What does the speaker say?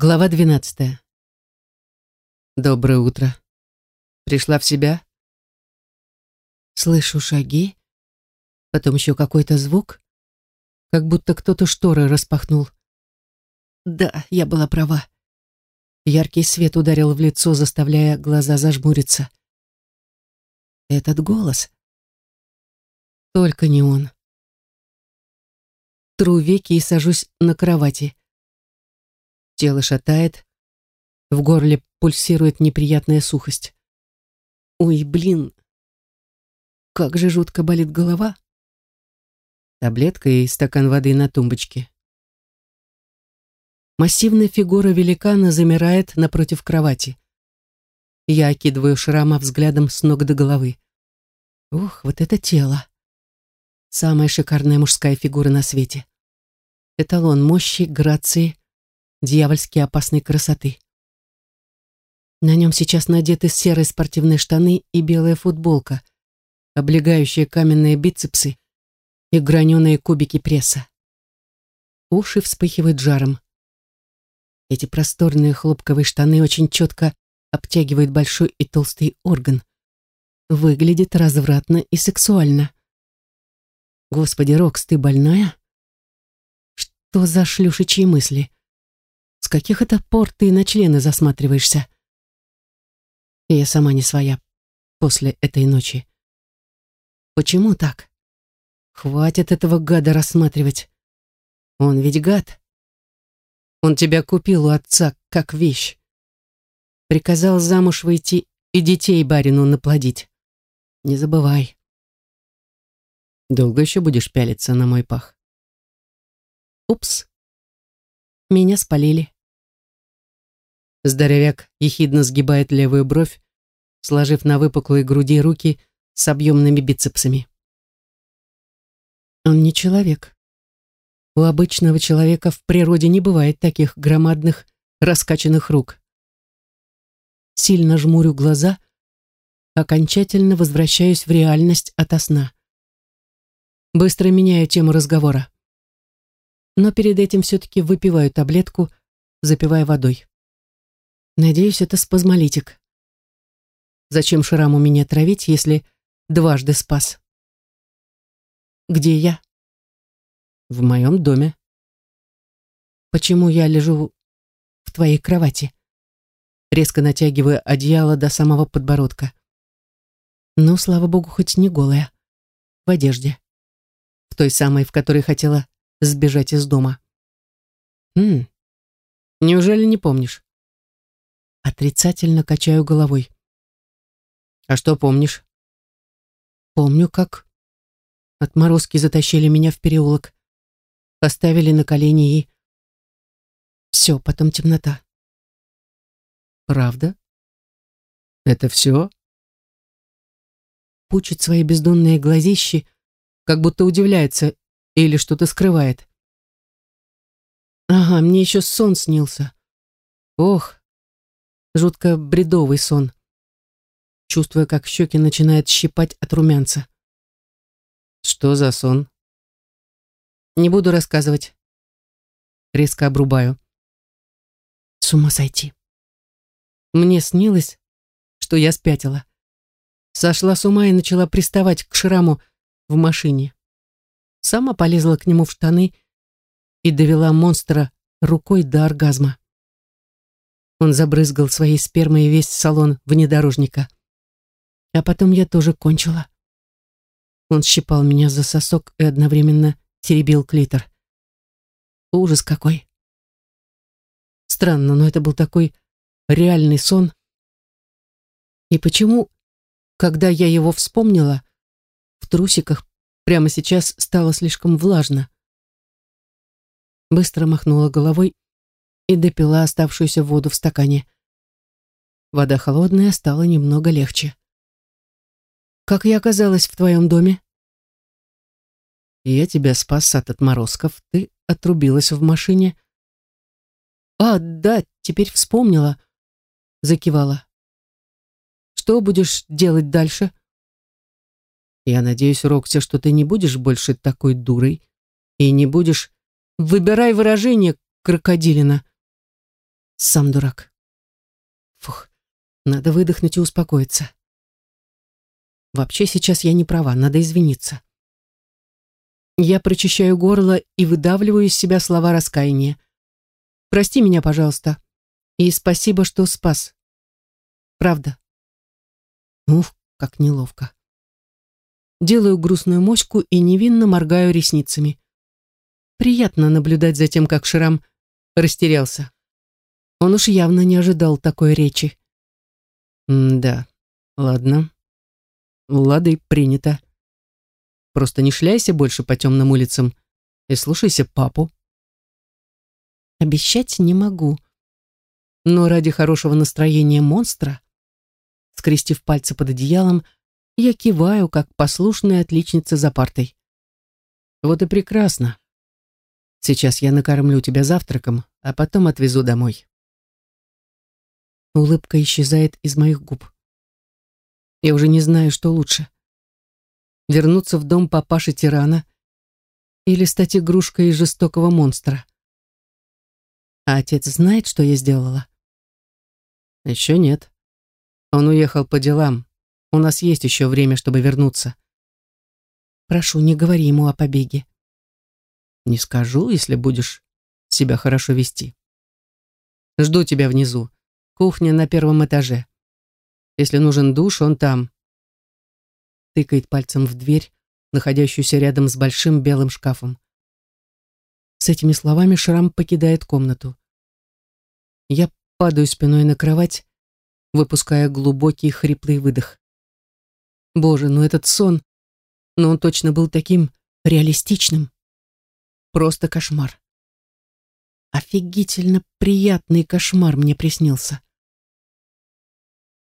Глава двенадцатая. Доброе утро. Пришла в себя? Слышу шаги, потом еще какой-то звук, как будто кто-то шторы распахнул. Да, я была права. Яркий свет ударил в лицо, заставляя глаза зажмуриться. Этот голос. Только не он. Тру веки и сажусь на кровати. Тело шатает, в горле пульсирует неприятная сухость. Ой, блин, как же жутко болит голова. Таблетка и стакан воды на тумбочке. Массивная фигура великана замирает напротив кровати. Я окидываю шрама взглядом с ног до головы. Ух, вот это тело. Самая шикарная мужская фигура на свете. Эталон мощи, грации, дьявольски опасной красоты. На нем сейчас надеты серые спортивные штаны и белая футболка, облегающие каменные бицепсы и граненые кубики пресса. Уши вспыхивают жаром. Эти просторные хлопковые штаны очень четко обтягивают большой и толстый орган. Выглядит развратно и сексуально. Господи, Рокс, ты больная? Что за шлюшечьи мысли? С каких это пор ты на члены засматриваешься? Я сама не своя после этой ночи. Почему так? Хватит этого гада рассматривать. Он ведь гад. Он тебя купил у отца как вещь. Приказал замуж выйти и детей барину наплодить. Не забывай. Долго еще будешь пялиться на мой пах? Упс. Меня спалили. Здоровяк ехидно сгибает левую бровь, сложив на выпуклой груди руки с объемными бицепсами. Он не человек. У обычного человека в природе не бывает таких громадных, раскачанных рук. Сильно жмурю глаза, окончательно возвращаюсь в реальность ото сна. Быстро меняю тему разговора. Но перед этим все-таки выпиваю таблетку, запивая водой. Надеюсь, это спазмолитик. Зачем шраму меня травить, если дважды спас? Где я? В моем доме. Почему я лежу в твоей кровати? Резко натягиваю одеяло до самого подбородка. Ну, слава богу, хоть не голая. В одежде. В той самой, в которой хотела сбежать из дома. Хм. Неужели не помнишь? Отрицательно качаю головой. А что помнишь? Помню, как отморозки затащили меня в переулок, поставили на колени и... Все, потом темнота. Правда? Это все? Пучит свои бездонные глазищи, как будто удивляется или что-то скрывает. Ага, мне еще сон снился. Ох, жутко бредовый сон. Чувствуя, как щеки начинают щипать от румянца. Что за сон? Не буду рассказывать. Резко обрубаю. С ума сойти. Мне снилось, что я спятила. Сошла с ума и начала приставать к шраму в машине. Сама полезла к нему в штаны и довела монстра рукой до оргазма. Он забрызгал своей спермой весь салон внедорожника. А потом я тоже кончила. Он щипал меня за сосок и одновременно теребил клитор. Ужас какой. Странно, но это был такой реальный сон. И почему, когда я его вспомнила, в трусиках прямо сейчас стало слишком влажно? Быстро махнула головой и допила оставшуюся воду в стакане. Вода холодная, стало немного легче. «Как я оказалась в твоем доме?» «Я тебя спас от отморозков, ты отрубилась в машине». «А, да, теперь вспомнила», — закивала. «Что будешь делать дальше?» «Я надеюсь, Рокси, что ты не будешь больше такой дурой и не будешь...» «Выбирай выражение, крокодилина», Сам дурак. Фух, надо выдохнуть и успокоиться. Вообще сейчас я не права, надо извиниться. Я прочищаю горло и выдавливаю из себя слова раскаяния. Прости меня, пожалуйста. И спасибо, что спас. Правда. Ух, как неловко. Делаю грустную моську и невинно моргаю ресницами. Приятно наблюдать за тем, как Шрам растерялся. Он уж явно не ожидал такой речи. «Да, ладно. Лады, принято. Просто не шляйся больше по темным улицам и слушайся папу». Обещать не могу. Но ради хорошего настроения монстра, скрестив пальцы под одеялом, я киваю, как послушная отличница за партой. Вот и прекрасно. Сейчас я накормлю тебя завтраком, а потом отвезу домой. Улыбка исчезает из моих губ. Я уже не знаю, что лучше. Вернуться в дом папаши-тирана или стать игрушкой жестокого монстра. А отец знает, что я сделала? Еще нет. Он уехал по делам. У нас есть еще время, чтобы вернуться. Прошу, не говори ему о побеге. Не скажу, если будешь себя хорошо вести. Жду тебя внизу. Кухня на первом этаже. Если нужен душ, он там. Тыкает пальцем в дверь, находящуюся рядом с большим белым шкафом. С этими словами Шрам покидает комнату. Я падаю спиной на кровать, выпуская глубокий хриплый выдох. Боже, ну этот сон, но он точно был таким реалистичным. Просто кошмар. Офигительно приятный кошмар мне приснился.